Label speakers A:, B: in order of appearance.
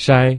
A: 筛。